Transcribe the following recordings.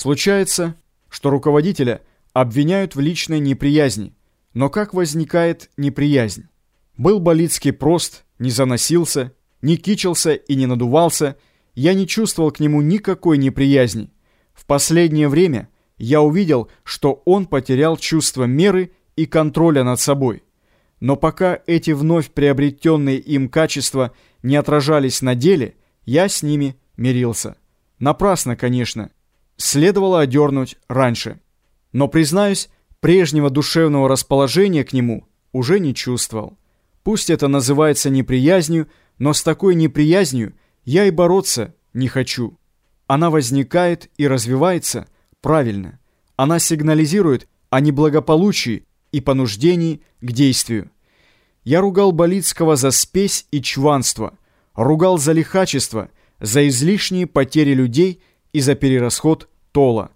Случается, что руководителя обвиняют в личной неприязни. Но как возникает неприязнь? Был Болицкий прост, не заносился, не кичился и не надувался, я не чувствовал к нему никакой неприязни. В последнее время я увидел, что он потерял чувство меры и контроля над собой. Но пока эти вновь приобретенные им качества не отражались на деле, я с ними мирился. Напрасно, конечно. Следовало одернуть раньше. Но, признаюсь, прежнего душевного расположения к нему уже не чувствовал. Пусть это называется неприязнью, но с такой неприязнью я и бороться не хочу. Она возникает и развивается правильно. Она сигнализирует о неблагополучии и понуждении к действию. Я ругал Болицкого за спесь и чванство, ругал за лихачество, за излишние потери людей и за перерасход тола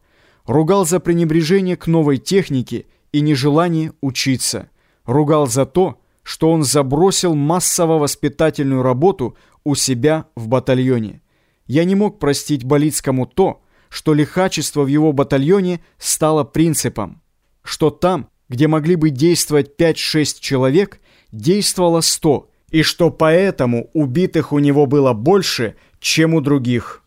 ругал за пренебрежение к новой технике и нежелание учиться, ругал за то, что он забросил массово-воспитательную работу у себя в батальоне. Я не мог простить Болицкому то, что лихачество в его батальоне стало принципом, что там, где могли бы действовать 5-6 человек, действовало 100, и что поэтому убитых у него было больше, чем у других.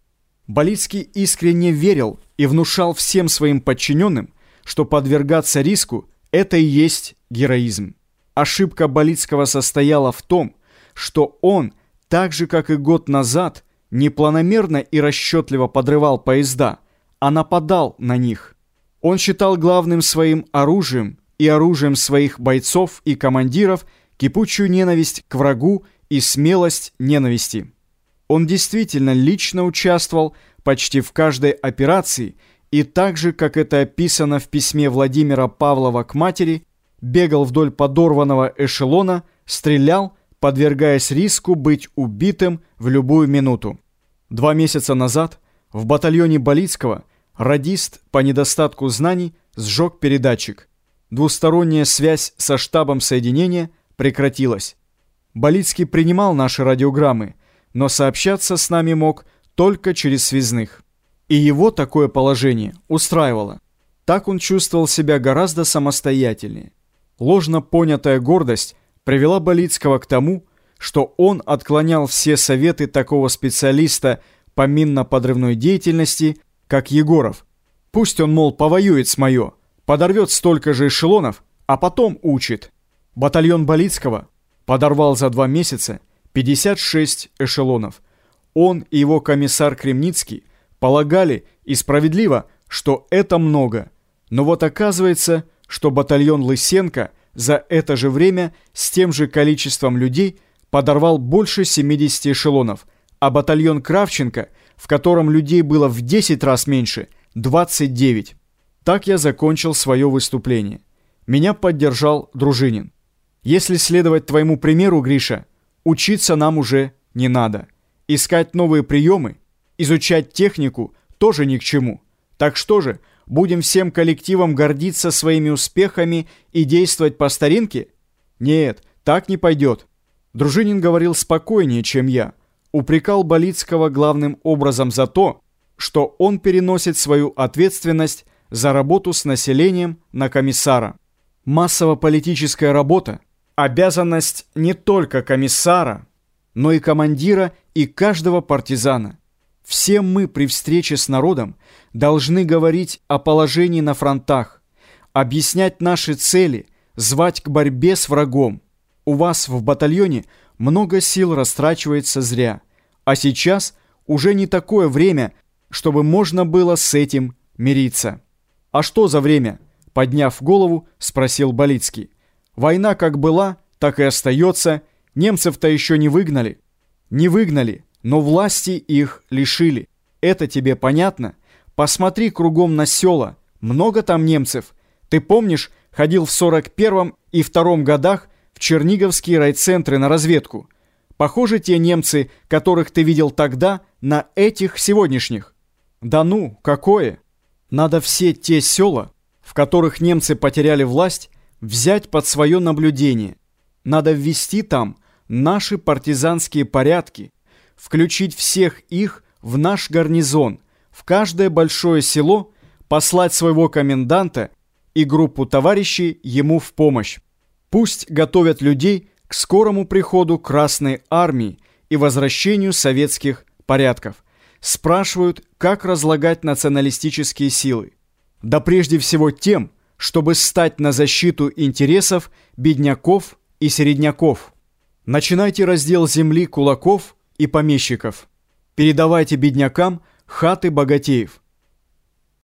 Болицкий искренне верил и внушал всем своим подчиненным, что подвергаться риску – это и есть героизм. Ошибка Болицкого состояла в том, что он, так же как и год назад, не планомерно и расчетливо подрывал поезда, а нападал на них. Он считал главным своим оружием и оружием своих бойцов и командиров кипучую ненависть к врагу и смелость ненависти. Он действительно лично участвовал почти в каждой операции и так же, как это описано в письме Владимира Павлова к матери, бегал вдоль подорванного эшелона, стрелял, подвергаясь риску быть убитым в любую минуту. Два месяца назад в батальоне Болицкого радист по недостатку знаний сжег передатчик. Двусторонняя связь со штабом соединения прекратилась. Болицкий принимал наши радиограммы – но сообщаться с нами мог только через связных. И его такое положение устраивало. Так он чувствовал себя гораздо самостоятельнее. Ложно понятая гордость привела Болицкого к тому, что он отклонял все советы такого специалиста по минно-подрывной деятельности, как Егоров. Пусть он, мол, повоюет с моё, подорвет столько же эшелонов, а потом учит. Батальон Болицкого подорвал за два месяца 56 эшелонов. Он и его комиссар Кремницкий полагали, и справедливо, что это много. Но вот оказывается, что батальон Лысенко за это же время с тем же количеством людей подорвал больше 70 эшелонов, а батальон Кравченко, в котором людей было в 10 раз меньше, 29. Так я закончил свое выступление. Меня поддержал Дружинин. Если следовать твоему примеру, Гриша, Учиться нам уже не надо. Искать новые приемы, изучать технику тоже ни к чему. Так что же, будем всем коллективом гордиться своими успехами и действовать по старинке? Нет, так не пойдет. Дружинин говорил спокойнее, чем я. Упрекал Болицкого главным образом за то, что он переносит свою ответственность за работу с населением на комиссара. Массово-политическая работа обязанность не только комиссара, но и командира и каждого партизана. Все мы при встрече с народом должны говорить о положении на фронтах, объяснять наши цели, звать к борьбе с врагом. У вас в батальоне много сил растрачивается зря, а сейчас уже не такое время, чтобы можно было с этим мириться. «А что за время?» – подняв голову, спросил Болицкий. Война как была, так и остается. Немцев-то еще не выгнали. Не выгнали, но власти их лишили. Это тебе понятно? Посмотри кругом на села. Много там немцев. Ты помнишь, ходил в 41-м и втором годах в Черниговские райцентры на разведку. Похожи те немцы, которых ты видел тогда, на этих сегодняшних? Да ну, какое? Надо все те села, в которых немцы потеряли власть, взять под свое наблюдение. Надо ввести там наши партизанские порядки, включить всех их в наш гарнизон, в каждое большое село послать своего коменданта и группу товарищей ему в помощь. Пусть готовят людей к скорому приходу Красной Армии и возвращению советских порядков. Спрашивают, как разлагать националистические силы. Да прежде всего тем, чтобы стать на защиту интересов бедняков и середняков. Начинайте раздел земли кулаков и помещиков. Передавайте беднякам хаты богатеев.